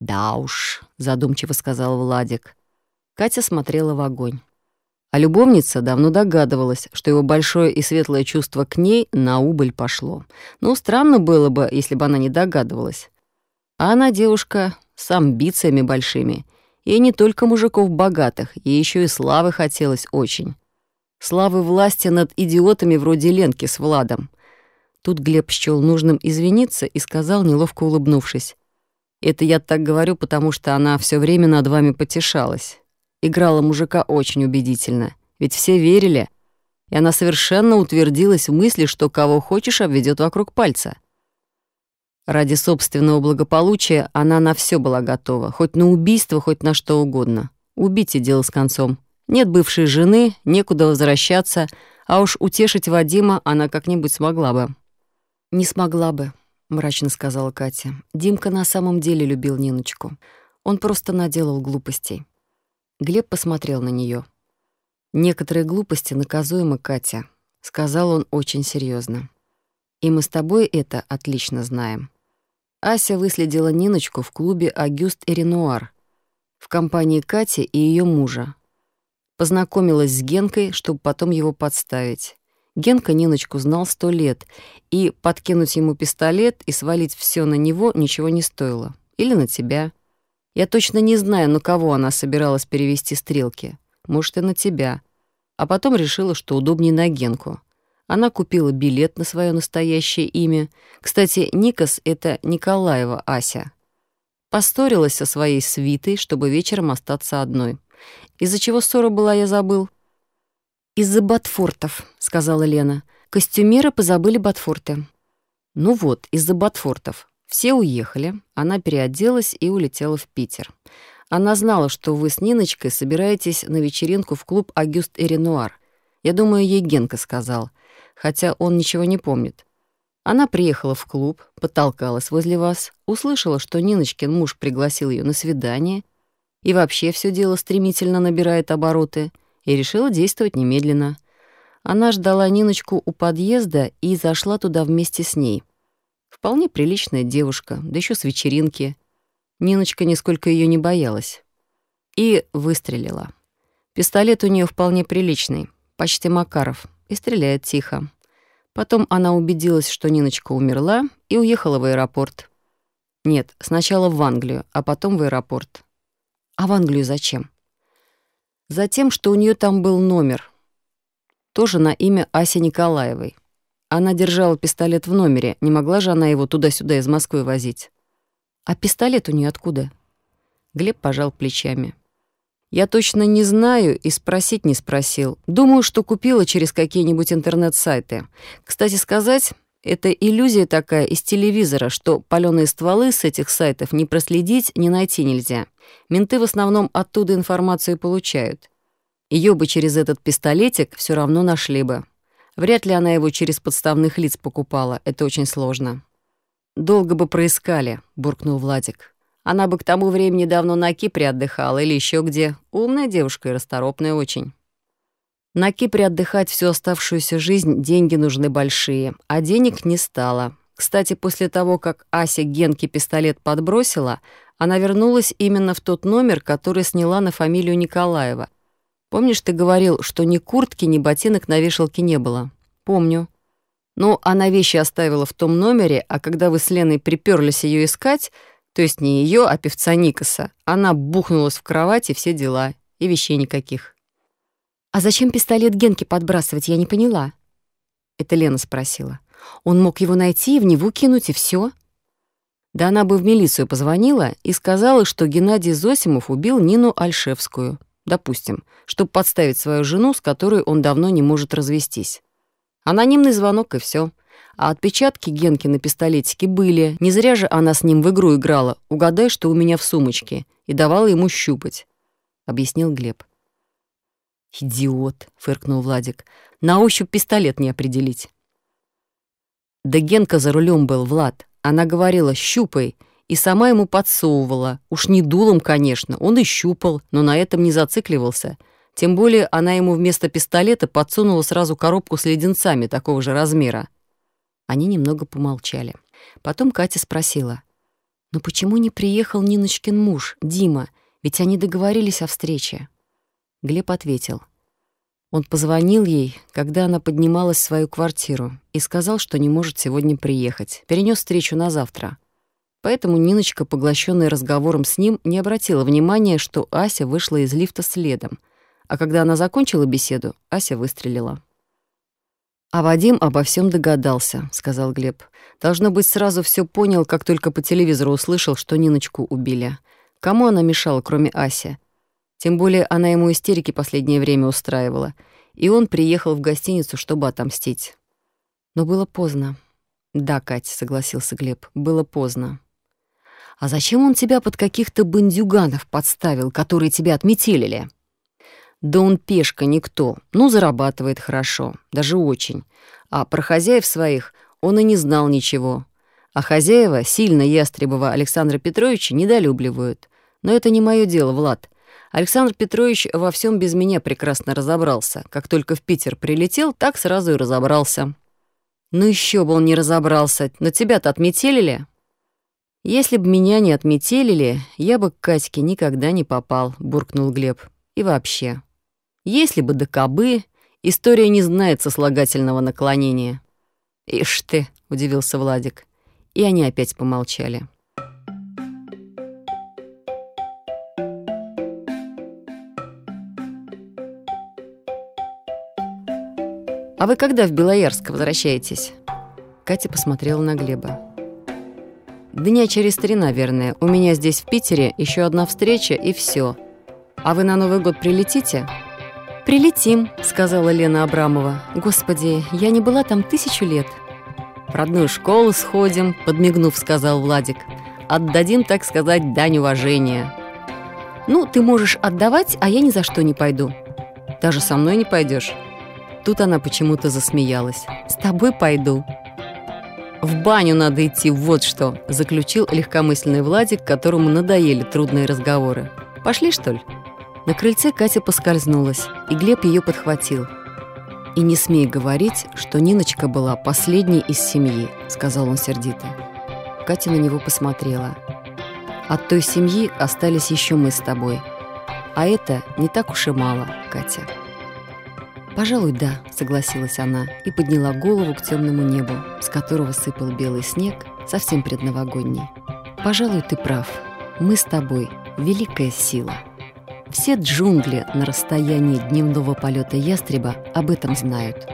«Да уж», — задумчиво сказал Владик. Катя смотрела в огонь. А любовница давно догадывалась, что его большое и светлое чувство к ней на убыль пошло. Ну, странно было бы, если бы она не догадывалась. А она девушка с амбициями большими. И не только мужиков богатых, ей еще и славы хотелось очень. Славы власти над идиотами вроде Ленки с Владом. Тут Глеб счёл нужным извиниться и сказал, неловко улыбнувшись. «Это я так говорю, потому что она все время над вами потешалась. Играла мужика очень убедительно, ведь все верили, и она совершенно утвердилась в мысли, что кого хочешь обведет вокруг пальца. Ради собственного благополучия она на все была готова, хоть на убийство, хоть на что угодно. Убить и дело с концом. Нет бывшей жены, некуда возвращаться, а уж утешить Вадима она как-нибудь смогла бы. «Не смогла бы», — мрачно сказала Катя. «Димка на самом деле любил Ниночку. Он просто наделал глупостей». Глеб посмотрел на нее. «Некоторые глупости наказуемы, Катя», — сказал он очень серьезно. «И мы с тобой это отлично знаем». Ася выследила Ниночку в клубе «Агюст и Ренуар» в компании Кати и ее мужа. Познакомилась с Генкой, чтобы потом его подставить. Генка Ниночку знал сто лет, и подкинуть ему пистолет и свалить все на него ничего не стоило. Или на тебя. Я точно не знаю, на кого она собиралась перевести стрелки. Может, и на тебя. А потом решила, что удобнее на Генку. Она купила билет на свое настоящее имя. Кстати, Никас — это Николаева Ася. Посторилась со своей свитой, чтобы вечером остаться одной. Из-за чего ссора была, я забыл. «Из-за ботфортов», — сказала Лена. «Костюмеры позабыли ботфорты». «Ну вот, из-за ботфортов. Все уехали, она переоделась и улетела в Питер. Она знала, что вы с Ниночкой собираетесь на вечеринку в клуб «Агюст и Ренуар». Я думаю, ей Генка сказал, хотя он ничего не помнит. Она приехала в клуб, потолкалась возле вас, услышала, что Ниночкин муж пригласил ее на свидание, и вообще все дело стремительно набирает обороты, и решила действовать немедленно. Она ждала Ниночку у подъезда и зашла туда вместе с ней — Вполне приличная девушка, да еще с вечеринки. Ниночка нисколько ее не боялась. И выстрелила. Пистолет у нее вполне приличный, почти Макаров, и стреляет тихо. Потом она убедилась, что Ниночка умерла, и уехала в аэропорт. Нет, сначала в Англию, а потом в аэропорт. А в Англию зачем? Затем, что у нее там был номер. Тоже на имя Аси Николаевой. Она держала пистолет в номере, не могла же она его туда-сюда из Москвы возить. А пистолет у нее откуда? Глеб пожал плечами. Я точно не знаю и спросить не спросил. Думаю, что купила через какие-нибудь интернет-сайты. Кстати сказать, это иллюзия такая из телевизора, что палёные стволы с этих сайтов не проследить, не найти нельзя. Менты в основном оттуда информацию получают. Ее бы через этот пистолетик все равно нашли бы. Вряд ли она его через подставных лиц покупала, это очень сложно. «Долго бы проискали», — буркнул Владик. «Она бы к тому времени давно на Кипре отдыхала или еще где. Умная девушка и расторопная очень». На Кипре отдыхать всю оставшуюся жизнь деньги нужны большие, а денег не стало. Кстати, после того, как Ася Генке пистолет подбросила, она вернулась именно в тот номер, который сняла на фамилию Николаева — Помнишь, ты говорил, что ни куртки, ни ботинок на вешалке не было? Помню. Ну, она вещи оставила в том номере, а когда вы с Леной приперлись ее искать, то есть не ее, а певца Никаса, она бухнулась в кровати, все дела, и вещей никаких. «А зачем пистолет Генки подбрасывать, я не поняла?» Это Лена спросила. «Он мог его найти и в него кинуть, и все. Да она бы в милицию позвонила и сказала, что Геннадий Зосимов убил Нину Альшевскую допустим, чтобы подставить свою жену, с которой он давно не может развестись. Анонимный звонок и все. А отпечатки Генки на пистолетике были. Не зря же она с ним в игру играла. Угадай, что у меня в сумочке. И давала ему щупать. Объяснил Глеб. «Идиот», — фыркнул Владик. «На ощупь пистолет не определить». Да Генка за рулем был, Влад. Она говорила «щупай», и сама ему подсовывала. Уж не дулом, конечно, он и щупал, но на этом не зацикливался. Тем более она ему вместо пистолета подсунула сразу коробку с леденцами такого же размера. Они немного помолчали. Потом Катя спросила. Но почему не приехал Ниночкин муж, Дима? Ведь они договорились о встрече. Глеб ответил. Он позвонил ей, когда она поднималась в свою квартиру, и сказал, что не может сегодня приехать. Перенес встречу на завтра. Поэтому Ниночка, поглощенная разговором с ним, не обратила внимания, что Ася вышла из лифта следом. А когда она закончила беседу, Ася выстрелила. «А Вадим обо всем догадался», — сказал Глеб. «Должно быть, сразу все понял, как только по телевизору услышал, что Ниночку убили. Кому она мешала, кроме Аси? Тем более она ему истерики последнее время устраивала. И он приехал в гостиницу, чтобы отомстить. Но было поздно. «Да, Кать», — согласился Глеб, — «было поздно». «А зачем он тебя под каких-то бандюганов подставил, которые тебя отметелили?» Да он пешка никто, ну, зарабатывает хорошо, даже очень. А про хозяев своих он и не знал ничего. А хозяева сильно Ястребова Александра Петровича недолюбливают. Но это не мое дело, Влад. Александр Петрович во всем без меня прекрасно разобрался. Как только в Питер прилетел, так сразу и разобрался. Ну еще бы он не разобрался, но тебя-то отметелили. Если бы меня не отметелили, я бы к Катьке никогда не попал, буркнул Глеб. И вообще. Если бы до кобы, история не знает сослагательного наклонения. «Ишь ты», — удивился Владик. И они опять помолчали. «А вы когда в Белоярск возвращаетесь?» Катя посмотрела на Глеба. «Дня через три, наверное. У меня здесь в Питере еще одна встреча, и все. А вы на Новый год прилетите?» «Прилетим», — сказала Лена Абрамова. «Господи, я не была там тысячу лет». «В родную школу сходим», — подмигнув, сказал Владик. «Отдадим, так сказать, дань уважения». «Ну, ты можешь отдавать, а я ни за что не пойду». «Даже со мной не пойдешь. Тут она почему-то засмеялась. «С тобой пойду». «В баню надо идти, вот что», — заключил легкомысленный Владик, которому надоели трудные разговоры. «Пошли, что ли?» На крыльце Катя поскользнулась, и Глеб ее подхватил. «И не смей говорить, что Ниночка была последней из семьи», — сказал он сердито. Катя на него посмотрела. «От той семьи остались еще мы с тобой. А это не так уж и мало, Катя». «Пожалуй, да», — согласилась она и подняла голову к темному небу, с которого сыпал белый снег, совсем предновогодний. «Пожалуй, ты прав. Мы с тобой — великая сила». Все джунгли на расстоянии дневного полета ястреба об этом знают.